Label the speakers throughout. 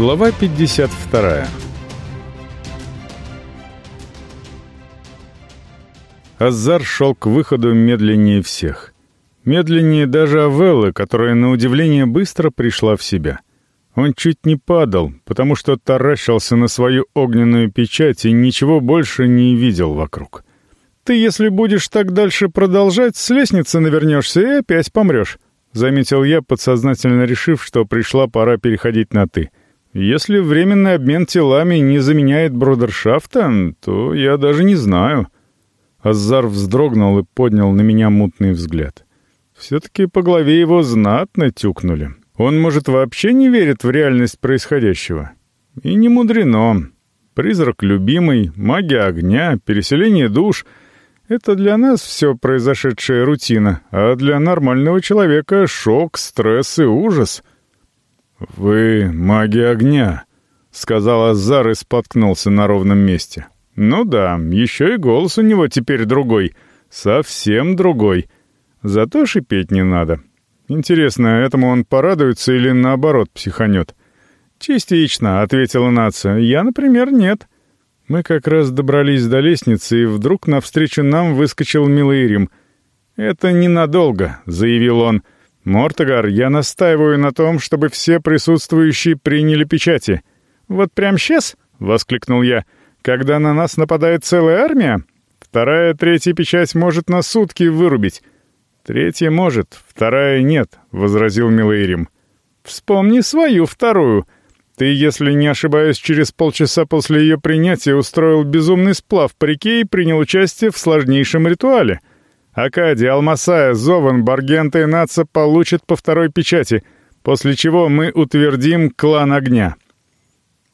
Speaker 1: Глава 52 Азар шел к выходу медленнее всех. Медленнее даже Авеллы, которая, на удивление, быстро пришла в себя. Он чуть не падал, потому что таращился на свою огненную печать и ничего больше не видел вокруг. «Ты, если будешь так дальше продолжать, с лестницы навернешься и опять помрешь», — заметил я, подсознательно решив, что пришла пора переходить на «ты». Если временный обмен телами не заменяет бродершафта, то я даже не знаю. Азар вздрогнул и поднял на меня мутный взгляд. Все-таки по голове его знатно тюкнули. Он, может, вообще не верит в реальность происходящего. И не мудрено. Призрак любимый, магия огня, переселение душ — это для нас все произошедшая рутина, а для нормального человека — шок, стресс и ужас — «Вы маги огня», — сказал Азар и споткнулся на ровном месте. «Ну да, еще и голос у него теперь другой. Совсем другой. Зато шипеть не надо. Интересно, этому он порадуется или наоборот психанет?» «Частично», — ответила нация. «Я, например, нет». Мы как раз добрались до лестницы, и вдруг навстречу нам выскочил милый Рим. «Это ненадолго», — заявил он. — «Мортогар, я настаиваю на том, чтобы все присутствующие приняли печати». «Вот прям сейчас?» — воскликнул я. «Когда на нас нападает целая армия? Вторая, третья печать может на сутки вырубить». «Третья может, вторая нет», — возразил Милейрим. «Вспомни свою вторую. Ты, если не ошибаюсь, через полчаса после ее принятия устроил безумный сплав по реке и принял участие в сложнейшем ритуале». Акади, Алмасая, Зован, Баргента и Наца получат по второй печати, после чего мы утвердим клан огня».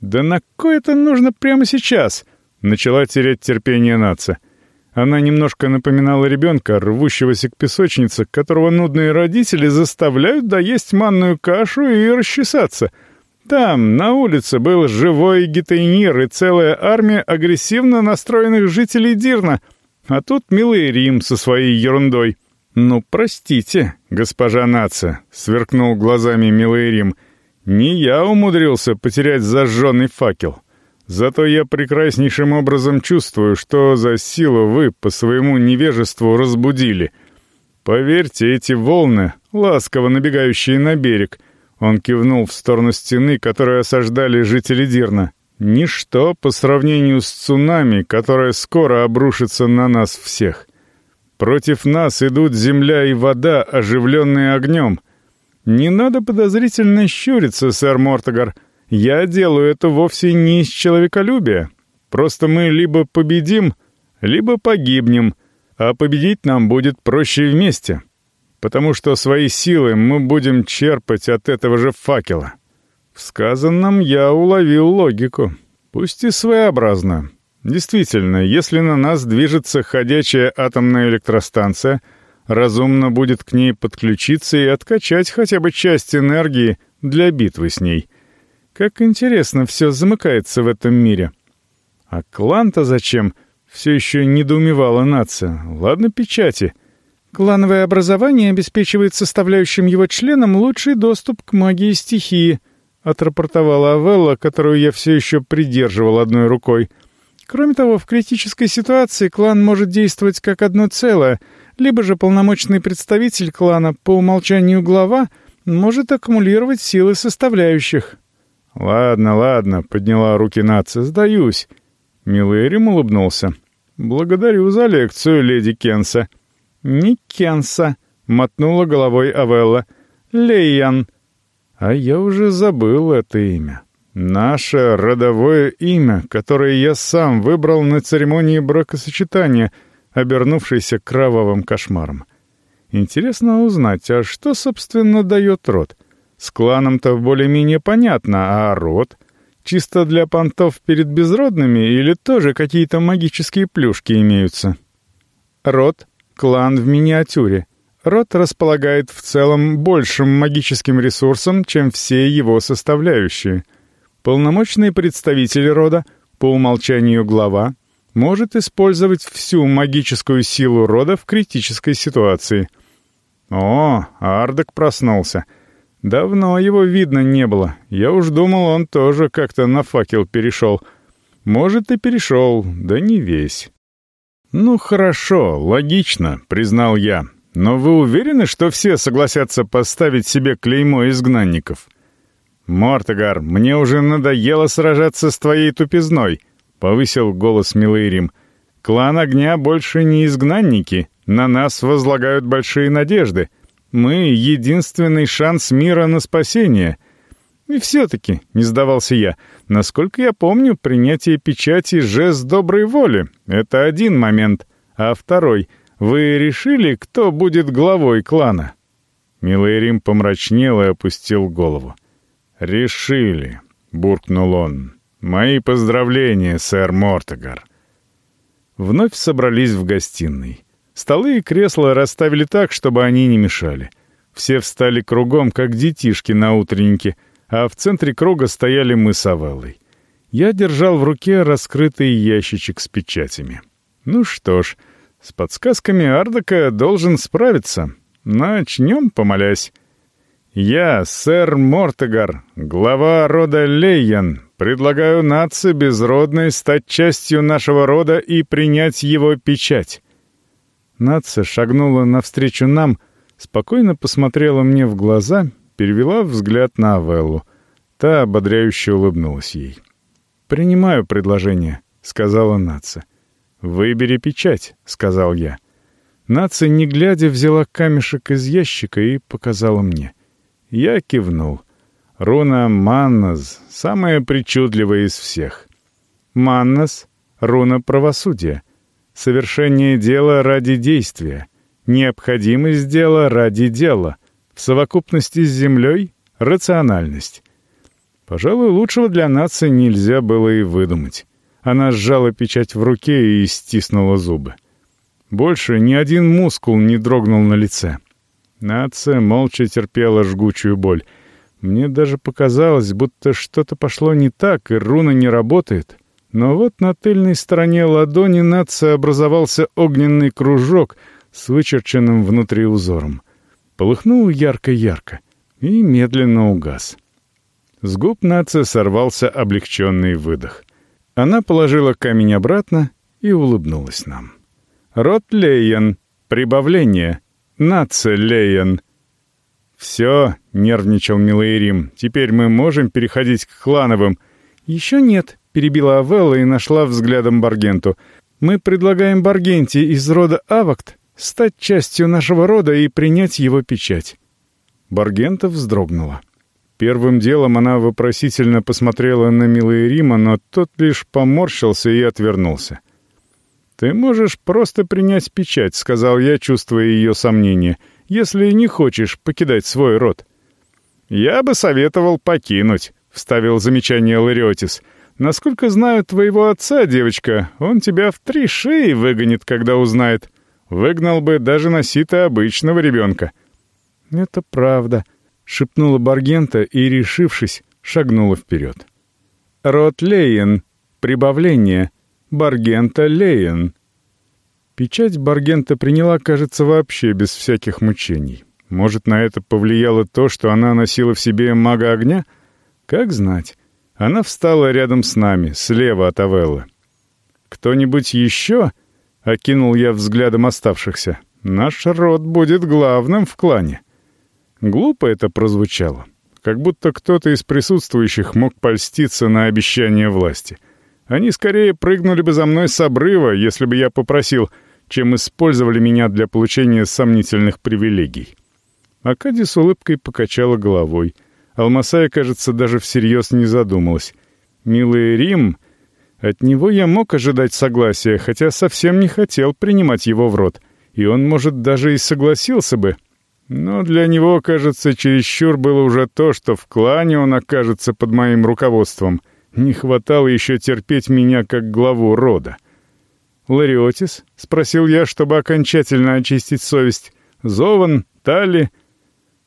Speaker 1: «Да на кое это нужно прямо сейчас?» — начала терять терпение Наца. Она немножко напоминала ребенка, рвущегося к песочнице, которого нудные родители заставляют доесть манную кашу и расчесаться. Там, на улице, был живой гетейнир и целая армия агрессивно настроенных жителей Дирна — а тут милый Рим со своей ерундой. «Ну, простите, госпожа нация», — сверкнул глазами милый Рим. «Не я умудрился потерять зажженный факел. Зато я прекраснейшим образом чувствую, что за силу вы по своему невежеству разбудили. Поверьте, эти волны, ласково набегающие на берег», — он кивнул в сторону стены, которую осаждали жители Дирна, Ничто по сравнению с цунами, которое скоро обрушится на нас всех. Против нас идут земля и вода, оживленные огнем. Не надо подозрительно щуриться, сэр Мортогар. Я делаю это вовсе не из человеколюбия. Просто мы либо победим, либо погибнем, а победить нам будет проще вместе, потому что свои силы мы будем черпать от этого же факела». В сказанном я уловил логику. Пусть и своеобразно. Действительно, если на нас движется ходячая атомная электростанция, разумно будет к ней подключиться и откачать хотя бы часть энергии для битвы с ней. Как интересно все замыкается в этом мире. А клан-то зачем? Все еще недоумевала нация. Ладно, печати. Клановое образование обеспечивает составляющим его членам лучший доступ к магии стихии —— отрапортовала Авелла, которую я все еще придерживал одной рукой. «Кроме того, в критической ситуации клан может действовать как одно целое, либо же полномочный представитель клана, по умолчанию глава, может аккумулировать силы составляющих». «Ладно, ладно», — подняла руки нация, — «сдаюсь». Милэрим улыбнулся. «Благодарю за лекцию, леди Кенса». «Не Кенса», — мотнула головой Авелла. «Лейян». А я уже забыл это имя. Наше родовое имя, которое я сам выбрал на церемонии бракосочетания, обернувшейся кровавым кошмаром. Интересно узнать, а что, собственно, дает род? С кланом-то более-менее понятно, а род? Чисто для понтов перед безродными или тоже какие-то магические плюшки имеются? Род — клан в миниатюре — Род располагает в целом большим магическим ресурсом, чем все его составляющие. Полномочный представитель рода, по умолчанию глава, может использовать всю магическую силу рода в критической ситуации. О, Ардек проснулся. Давно его видно не было. Я уж думал, он тоже как-то на факел перешел. Может, и перешел, да не весь. «Ну хорошо, логично», — признал я. «Но вы уверены, что все согласятся поставить себе клеймо изгнанников?» «Мортогар, мне уже надоело сражаться с твоей тупизной», — повысил голос Милейрим. «Клан Огня больше не изгнанники, на нас возлагают большие надежды. Мы — единственный шанс мира на спасение». «И все-таки», — не сдавался я, — «насколько я помню, принятие печати — жест доброй воли. Это один момент. А второй — вы решили, кто будет главой клана?» Милейрим помрачнел и опустил голову. «Решили», — буркнул он. «Мои поздравления, сэр Мортогар». Вновь собрались в гостиной. Столы и кресла расставили так, чтобы они не мешали. Все встали кругом, как детишки на утреннике, а в центре круга стояли мы с Авеллой. Я держал в руке раскрытый ящичек с печатями. Ну что ж, с подсказками Ардака должен справиться. Начнем, помолясь. «Я, сэр Мортегар, глава рода Лейян, предлагаю нации безродной стать частью нашего рода и принять его печать». Нация шагнула навстречу нам, спокойно посмотрела мне в глаза, перевела взгляд на Авеллу. Та ободряюще улыбнулась ей. «Принимаю предложение», — сказала Нация. «Выбери печать», — сказал я. Нация, не глядя, взяла камешек из ящика и показала мне — я кивнул. Руна Маннас — самая причудливая из всех. Маннас — руна правосудия. Совершение дела ради действия. Необходимость дела ради дела. В совокупности с землей — рациональность. Пожалуй, лучшего для нации нельзя было и выдумать. Она сжала печать в руке и стиснула зубы. Больше ни один мускул не дрогнул на лице. Нация молча терпела жгучую боль. Мне даже показалось, будто что-то пошло не так, и руна не работает. Но вот на тыльной стороне ладони нация образовался огненный кружок с вычерченным внутри узором. Полыхнул ярко-ярко и медленно угас. С губ нация сорвался облегченный выдох. Она положила камень обратно и улыбнулась нам. «Рот Лейен. Прибавление. Нацелеен!» «Все», — нервничал Милаирим, — «теперь мы можем переходить к клановым». «Еще нет», — перебила Авелла и нашла взглядом Баргенту. «Мы предлагаем Баргенте из рода Авакт стать частью нашего рода и принять его печать». Баргента вздрогнула. Первым делом она вопросительно посмотрела на Милаирима, но тот лишь поморщился и отвернулся. — «Ты можешь просто принять печать», — сказал я, чувствуя ее сомнение, «если не хочешь покидать свой род». «Я бы советовал покинуть», — вставил замечание Лариотис. «Насколько знаю твоего отца, девочка, он тебя в три шеи выгонит, когда узнает. Выгнал бы даже на сито обычного ребенка». «Это правда», — шепнула Баргента и, решившись, шагнула вперед. «Род Лейен. Прибавление. Баргента Лейен. Печать Баргента приняла, кажется, вообще без всяких мучений. Может, на это повлияло то, что она носила в себе мага огня? Как знать. Она встала рядом с нами, слева от Авеллы. «Кто-нибудь еще?» — окинул я взглядом оставшихся. «Наш род будет главным в клане». Глупо это прозвучало. Как будто кто-то из присутствующих мог польститься на обещание власти — они скорее прыгнули бы за мной с обрыва, если бы я попросил, чем использовали меня для получения сомнительных привилегий. Акади с улыбкой покачала головой. Алмасая, кажется, даже всерьез не задумалась. «Милый Рим...» От него я мог ожидать согласия, хотя совсем не хотел принимать его в рот. И он, может, даже и согласился бы. Но для него, кажется, чересчур было уже то, что в клане он окажется под моим руководством — не хватало еще терпеть меня как главу рода. «Лариотис?» — спросил я, чтобы окончательно очистить совесть. «Зован? Тали?»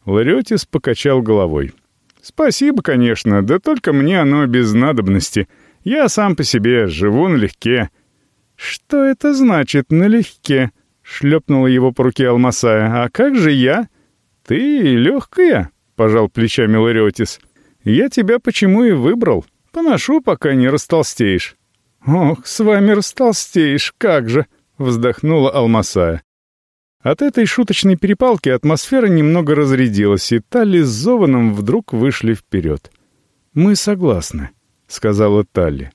Speaker 1: Лариотис покачал головой. «Спасибо, конечно, да только мне оно без надобности. Я сам по себе живу налегке». «Что это значит налегке?» — шлепнула его по руке Алмасая. «А как же я?» «Ты легкая?» — пожал плечами Лариотис. «Я тебя почему и выбрал. Поношу, пока не растолстеешь». «Ох, с вами растолстеешь, как же!» — вздохнула Алмасая. От этой шуточной перепалки атмосфера немного разрядилась, и Талли с Зованом вдруг вышли вперед. «Мы согласны», — сказала Талли.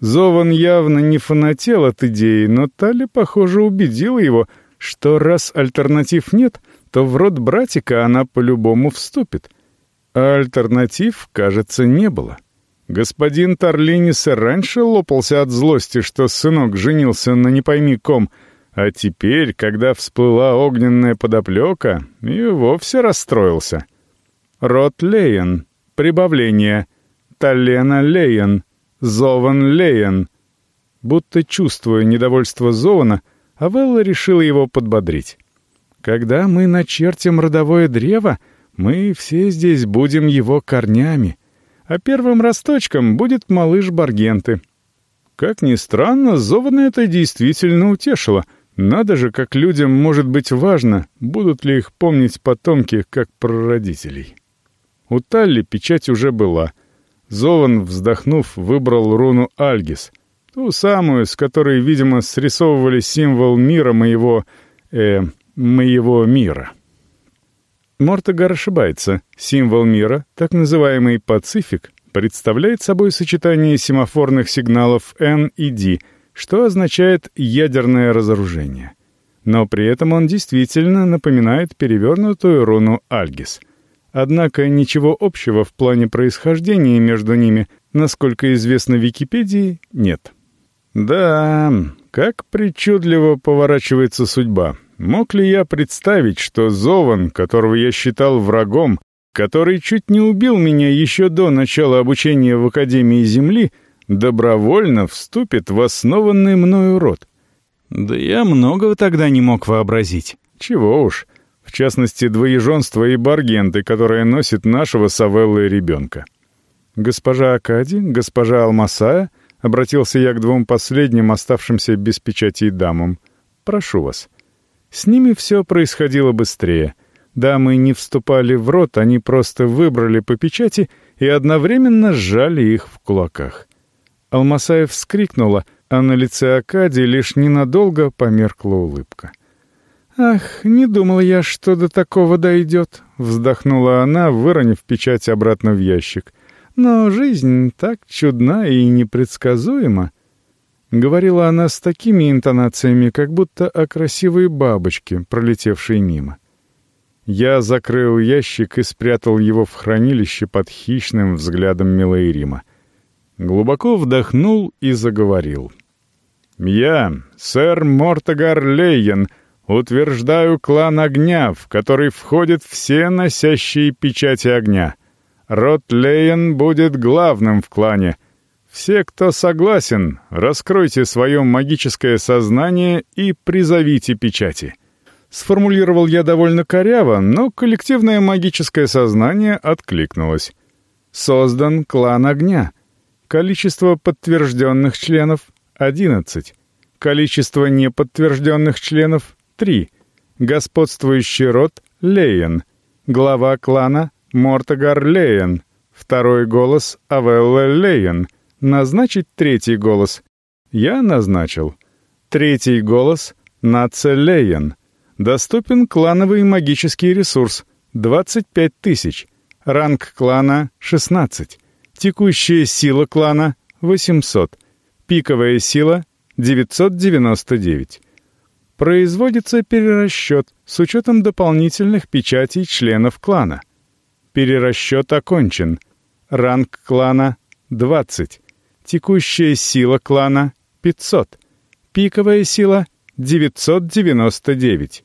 Speaker 1: Зован явно не фанател от идеи, но Талли, похоже, убедила его, что раз альтернатив нет, то в род братика она по-любому вступит. А альтернатив, кажется, не было. Господин Тарлинис раньше лопался от злости, что сынок женился на не пойми ком, а теперь, когда всплыла огненная подоплека, и вовсе расстроился. Род Лейен. Прибавление. Талена Лейен. Зован Лейен. Будто чувствуя недовольство Зована, Авелла решила его подбодрить. «Когда мы начертим родовое древо, мы все здесь будем его корнями, а первым росточком будет малыш Баргенты». Как ни странно, Зована это действительно утешило. Надо же, как людям может быть важно, будут ли их помнить потомки как прародителей. У Талли печать уже была. Зован, вздохнув, выбрал руну Альгис — Ту самую, с которой, видимо, срисовывали символ мира моего... э... моего мира. Мортогар ошибается. Символ мира, так называемый «Пацифик», представляет собой сочетание семафорных сигналов N и D, что означает «ядерное разоружение». Но при этом он действительно напоминает перевернутую руну Альгис. Однако ничего общего в плане происхождения между ними, насколько известно Википедии, нет. Да, как причудливо поворачивается судьба. Мог ли я представить, что Зован, которого я считал врагом, который чуть не убил меня еще до начала обучения в Академии Земли, добровольно вступит в основанный мною род? Да я многого тогда не мог вообразить. Чего уж. В частности, двоеженство и баргенты, которые носит нашего Савеллы ребенка. Госпожа Акади, госпожа Алмасая — Обратился я к двум последним, оставшимся без печати дамам. «Прошу вас». С ними все происходило быстрее. Дамы не вступали в рот, они просто выбрали по печати и одновременно сжали их в кулаках. Алмасаев вскрикнула, а на лице Акади лишь ненадолго померкла улыбка. «Ах, не думала я, что до такого дойдет», — вздохнула она, выронив печать обратно в ящик. Но жизнь так чудна и непредсказуема. Говорила она с такими интонациями, как будто о красивой бабочке, пролетевшей мимо. Я закрыл ящик и спрятал его в хранилище под хищным взглядом Милейрима. Глубоко вдохнул и заговорил. «Я, сэр Мортогар Лейен, утверждаю клан огня, в который входят все носящие печати огня». Род Лейен будет главным в клане. Все, кто согласен, раскройте свое магическое сознание и призовите печати. Сформулировал я довольно коряво, но коллективное магическое сознание откликнулось. Создан клан огня. Количество подтвержденных членов — 11. Количество неподтвержденных членов — 3. Господствующий род — Лейен. Глава клана Мортогар Лейен. Второй голос — Авелла Лейен. Назначить третий голос. Я назначил. Третий голос — Наце Лейен. Доступен клановый магический ресурс — 25 тысяч. Ранг клана — 16. Текущая сила клана — 800. Пиковая сила — 999. Производится перерасчет с учетом дополнительных печатей членов клана. Перерасчет окончен. Ранг клана — 20. Текущая сила клана — 500. Пиковая сила — 999.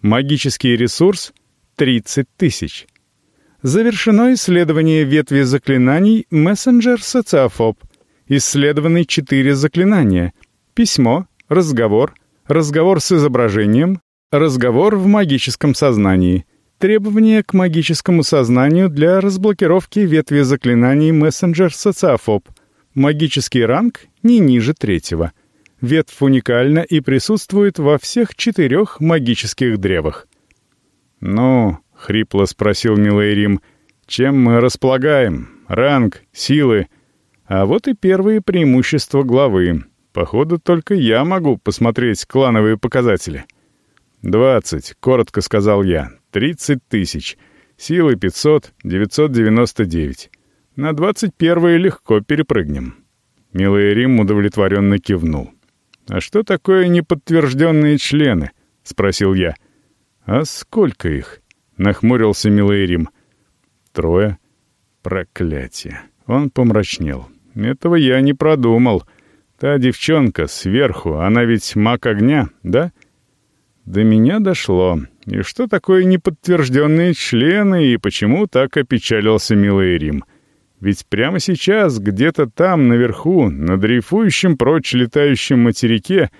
Speaker 1: Магический ресурс — 30 тысяч. Завершено исследование ветви заклинаний «Мессенджер Социофоб». Исследованы четыре заклинания. Письмо, разговор, разговор с изображением, разговор в магическом сознании — Требования к магическому сознанию для разблокировки ветви заклинаний Messenger Социофоб. Магический ранг не ниже третьего. Ветвь уникальна и присутствует во всех четырех магических древах. «Ну, — хрипло спросил Милейрим. «Чем мы располагаем? Ранг, силы?» А вот и первые преимущества главы. Походу, только я могу посмотреть клановые показатели. «Двадцать», — коротко сказал я. «Тридцать тысяч. Силы пятьсот, девятьсот девяносто девять. На двадцать первые легко перепрыгнем». Милый Рим удовлетворенно кивнул. «А что такое неподтвержденные члены?» — спросил я. «А сколько их?» — нахмурился Милый Рим. «Трое». «Проклятие». Он помрачнел. «Этого я не продумал. Та девчонка сверху, она ведь маг огня, да?» До меня дошло. И что такое неподтвержденные члены, и почему так опечалился Милый Рим? Ведь прямо сейчас, где-то там, наверху, на дрейфующем прочь летающем материке,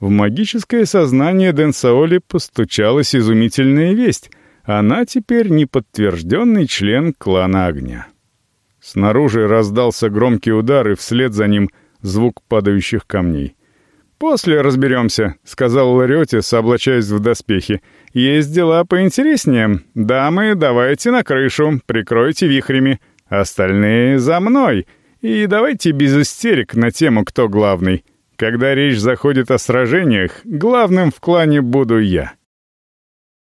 Speaker 1: в магическое сознание Денсаоли постучалась изумительная весть. Она теперь неподтвержденный член клана огня. Снаружи раздался громкий удар, и вслед за ним звук падающих камней. «После разберемся», — сказал Лариотис, облачаясь в доспехи. «Есть дела поинтереснее. Дамы, давайте на крышу, прикройте вихрями. Остальные за мной. И давайте без истерик на тему «Кто главный?». Когда речь заходит о сражениях, главным в клане буду я».